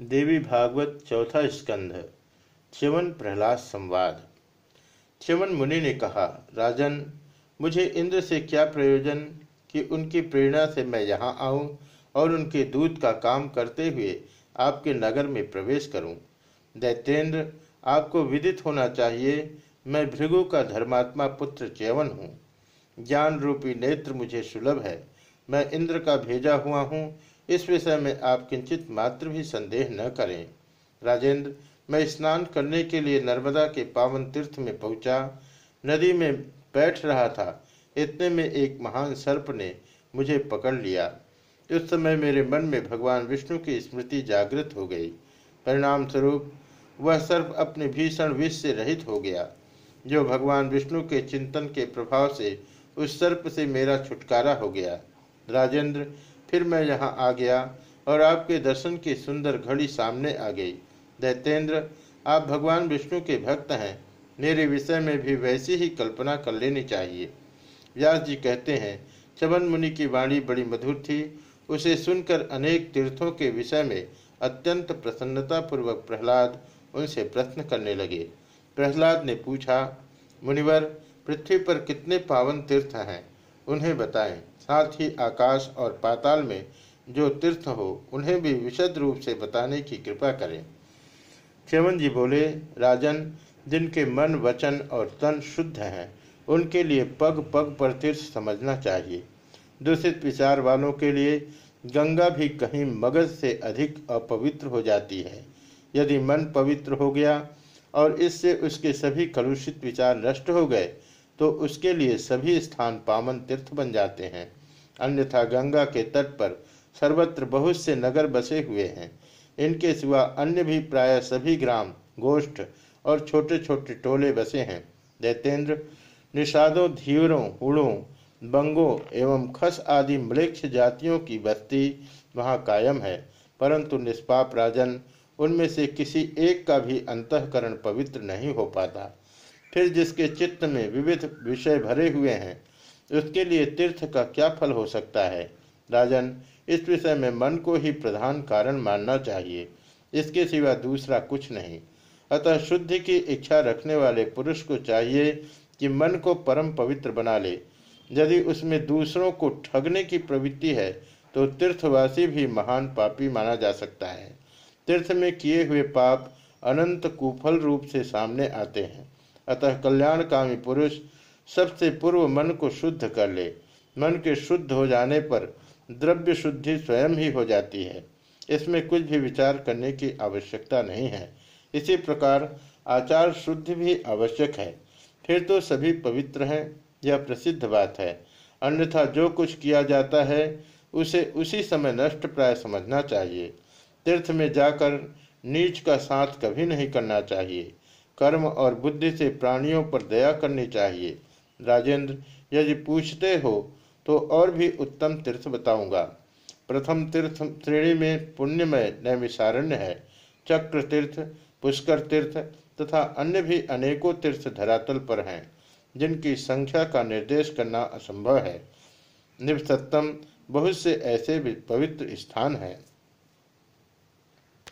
देवी भागवत चौथा स्कंध च्यवन प्रहलाद संवाद। च्यवन मुनि ने कहा, राजन, मुझे इंद्र से क्या प्रयोजन कि उनकी प्रेरणा से मैं यहाँ आऊँ और उनके दूत का काम करते हुए आपके नगर में प्रवेश करूँ? दैत्येंद्र आपको विदित होना चाहिए, मैं भृगु का धर्मात्मा पुत्र च्यवन हूँ। ज्ञान रूपी नेत्र मुझे सुलभ है। मैं इंद्र का भेजा हुआ हूँ इस विषय में आप किंचित मात्र भी संदेह न करें। राजेंद्र, मैं स्नान करने के लिए नर्मदा के पावन तीर्थ में पहुँचा। नदी में बैठ रहा था। इतने में एक महान सर्प ने मुझे पकड़ लिया। उस समय मेरे मन में भगवान विष्णु की स्मृति जागृत हो गई। परिणाम स्वरूप वह सर्प अपने भीषण विष से रहित हो गया, जो भगवान विष्णु के चिंतन के प्रभाव से उस सर्प से मेरा छुटकारा हो गया। राजेंद्र फिर मैं यहाँ आ गया और आपके दर्शन की सुंदर घड़ी सामने आ गई। दैतेंद्र, आप भगवान विष्णु के भक्त हैं। मेरे विषय में भी वैसी ही कल्पना कर लेनी चाहिए। व्यास जी कहते हैं, चवन मुनि की वाणी बड़ी मधुर थी। उसे सुनकर अनेक तीर्थों के विषय में अत्यंत प्रसन्नता पूर्वक प्रहलाद उनसे प्रश्न करने लगे। प्रहलाद ने पूछा, मुनिवर, पृथ्वी पर कितने पावन तीर्थ हैं? उन्हें बताएँ। साथ ही आकाश और पाताल में जो तीर्थ हो, उन्हें भी विशद रूप से बताने की कृपा करें। च्यवन जी बोले, राजन, जिनके मन, वचन और तन शुद्ध हैं, उनके लिए पग पग पर तीर्थ समझना चाहिए। दूषित विचार वालों के लिए गंगा भी कहीं मगज से अधिक अपवित्र हो जाती है। यदि मन पवित्र हो गया और इससे उसके सभी कलुषित विचार नष्ट हो गए तो उसके लिए सभी स्थान पावन तीर्थ बन जाते हैं। अन्यथा गंगा के तट पर सर्वत्र बहुत से नगर बसे हुए हैं। इनके सिवा अन्य भी प्राय सभी ग्राम, गोष्ठ और छोटे छोटे टोले बसे हैं। दैतेंद्र निषादों, धीवरों, हुड़ों, बंगों एवं खस आदि मृक्ष जातियों की बस्ती वहाँ कायम है। परंतु निष्पाप राजन उनमें से किसी एक का भी अंतकरण पवित्र नहीं हो पाता। फिर जिसके चित्त में विविध विषय भरे हुए हैं उसके लिए तीर्थ का क्या फल हो सकता है? राजन, इस विषय में मन को ही प्रधान कारण मानना चाहिए। इसके सिवा दूसरा कुछ नहीं। अतः शुद्धि की इच्छा रखने वाले पुरुष को चाहिए कि मन को परम पवित्र बना ले। यदि उसमें दूसरों को ठगने की प्रवृत्ति है तो तीर्थवासी भी महान पापी माना जा सकता है। तीर्थ में किए हुए पाप अनंत कुफल रूप से सामने आते हैं। अतः कल्याणकामी पुरुष सबसे पूर्व मन को शुद्ध कर ले। मन के शुद्ध हो जाने पर द्रव्य शुद्धि स्वयं ही हो जाती है। इसमें कुछ भी विचार करने की आवश्यकता नहीं है। इसी प्रकार आचार शुद्धि भी आवश्यक है। फिर तो सभी पवित्र हैं, यह प्रसिद्ध बात है। अन्यथा जो कुछ किया जाता है, उसे उसी समय नष्ट प्राय समझना चाहिए। तीर्थ में जाकर नीच का साथ कभी नहीं करना चाहिए। कर्म और बुद्धि से प्राणियों पर दया करनी चाहिए। राजेंद्र, यदि पूछते हो तो और भी उत्तम तीर्थ बताऊँगा। प्रथम तीर्थ श्रेणी में पुण्यमय नैमिषारण्य है, चक्र तीर्थ, पुष्कर तीर्थ तथा अन्य भी अनेकों तीर्थ धरातल पर हैं, जिनकी संख्या का निर्देश करना असंभव है। निवसत्तम बहुत से ऐसे भी पवित्र स्थान हैं।